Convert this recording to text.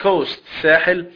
كوست ساحل